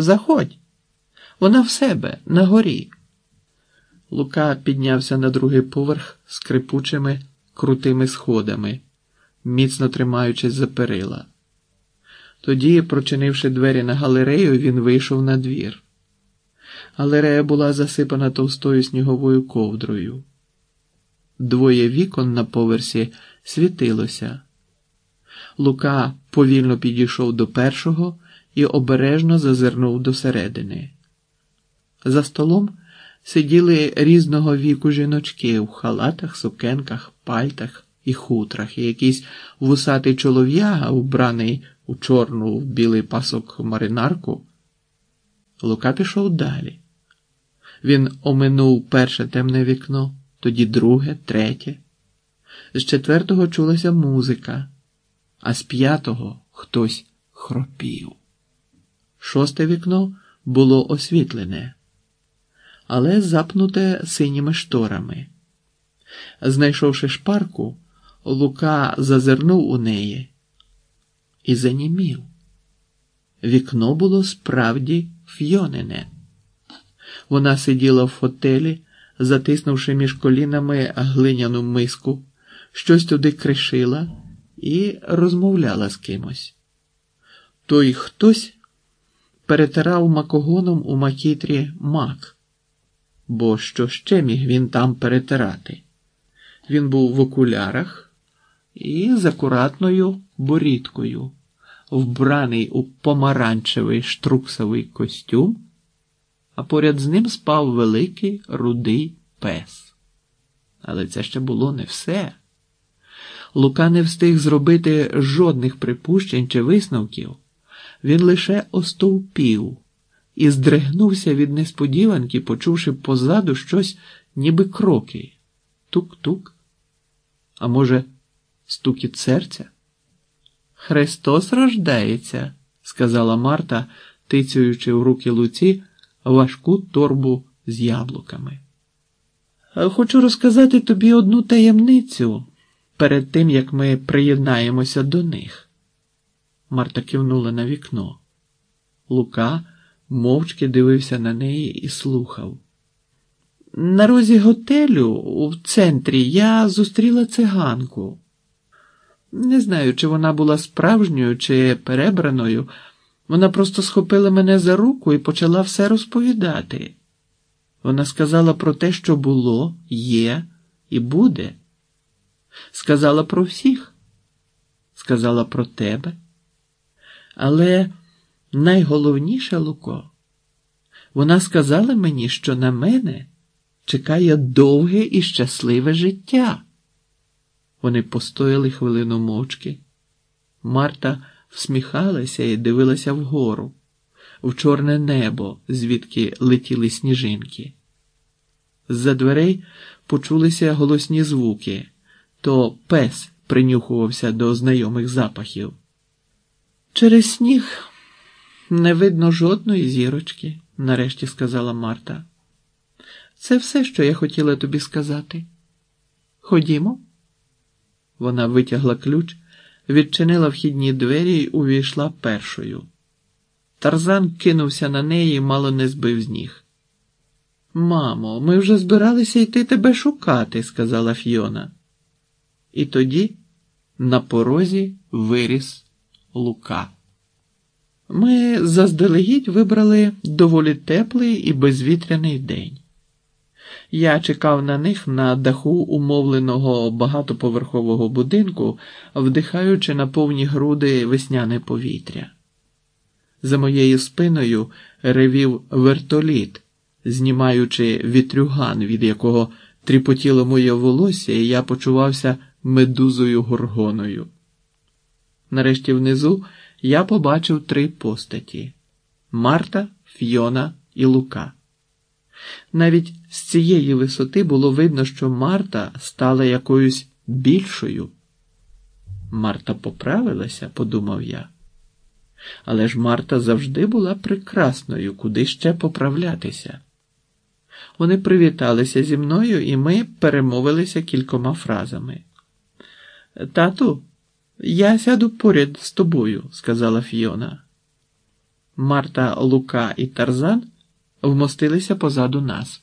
Заходь. Вона в себе на горі. Лука піднявся на другий поверх скрипучими крутими сходами, міцно тримаючись за перила. Тоді, прочинивши двері на галерею, він вийшов на двір. Галерея була засипана товстою сніговою ковдрою. Двоє вікон на поверсі світилося. Лука повільно підійшов до першого і обережно зазирнув до середини. За столом сиділи різного віку жіночки в халатах, сукенках, пальтах і хутрах, і якийсь вусатий чолов'яга, вбраний у чорну в білий пасок маринарку. Лука пішов далі. Він оминув перше темне вікно, тоді друге, третє. З четвертого чулася музика, а з п'ятого хтось хропів. Шосте вікно було освітлене, але запнуте синіми шторами. Знайшовши шпарку, Лука зазирнув у неї і занімів. Вікно було справді фйонене. Вона сиділа в фотелі, затиснувши між колінами глиняну миску, щось туди кришила і розмовляла з кимось. Той хтось перетирав макогоном у макітрі мак, бо що ще міг він там перетирати? Він був в окулярах і з акуратною борідкою, вбраний у помаранчевий штруксовий костюм, а поряд з ним спав великий рудий пес. Але це ще було не все. Лука не встиг зробити жодних припущень чи висновків. Він лише остовпів і здригнувся від несподіванки, почувши позаду щось, ніби кроки. Тук-тук. А може, стукіт серця? Христос рождається, сказала Марта, тицюючи в руки Луці важку торбу з яблуками. Хочу розказати тобі одну таємницю перед тим, як ми приєднаємося до них. Марта кивнула на вікно. Лука мовчки дивився на неї і слухав. На розі готелю в центрі я зустріла циганку. Не знаю, чи вона була справжньою, чи перебраною. Вона просто схопила мене за руку і почала все розповідати. Вона сказала про те, що було, є і буде. Сказала про всіх, сказала про тебе. Але найголовніше, Луко, вона сказала мені, що на мене чекає довге і щасливе життя. Вони постояли хвилину мовчки. Марта всміхалася і дивилася вгору, в чорне небо, звідки летіли сніжинки. З-за дверей почулися голосні звуки, то пес принюхувався до знайомих запахів. Через сніг не видно жодної зірочки, нарешті сказала Марта. Це все, що я хотіла тобі сказати. Ходімо. Вона витягла ключ, відчинила вхідні двері і увійшла першою. Тарзан кинувся на неї і мало не збив з ніг. Мамо, ми вже збиралися йти тебе шукати, сказала Фіона. І тоді на порозі виріс Лука. Ми заздалегідь вибрали доволі теплий і безвітряний день. Я чекав на них на даху умовленого багатоповерхового будинку, вдихаючи на повні груди весняне повітря. За моєю спиною ревів вертоліт, знімаючи вітрюган, від якого тріпотіло моє волосся, і я почувався медузою горгоною. Нарешті внизу я побачив три постаті Марта, Фьона і Лука. Навіть з цієї висоти було видно, що Марта стала якоюсь більшою. Марта поправилася, подумав я. Але ж Марта завжди була прекрасною, куди ще поправлятися. Вони привіталися зі мною, і ми перемовилися кількома фразами. Тату, я сяду поряд з тобою, сказала Фіона. Марта, Лука і Тарзан вмостилися позаду нас.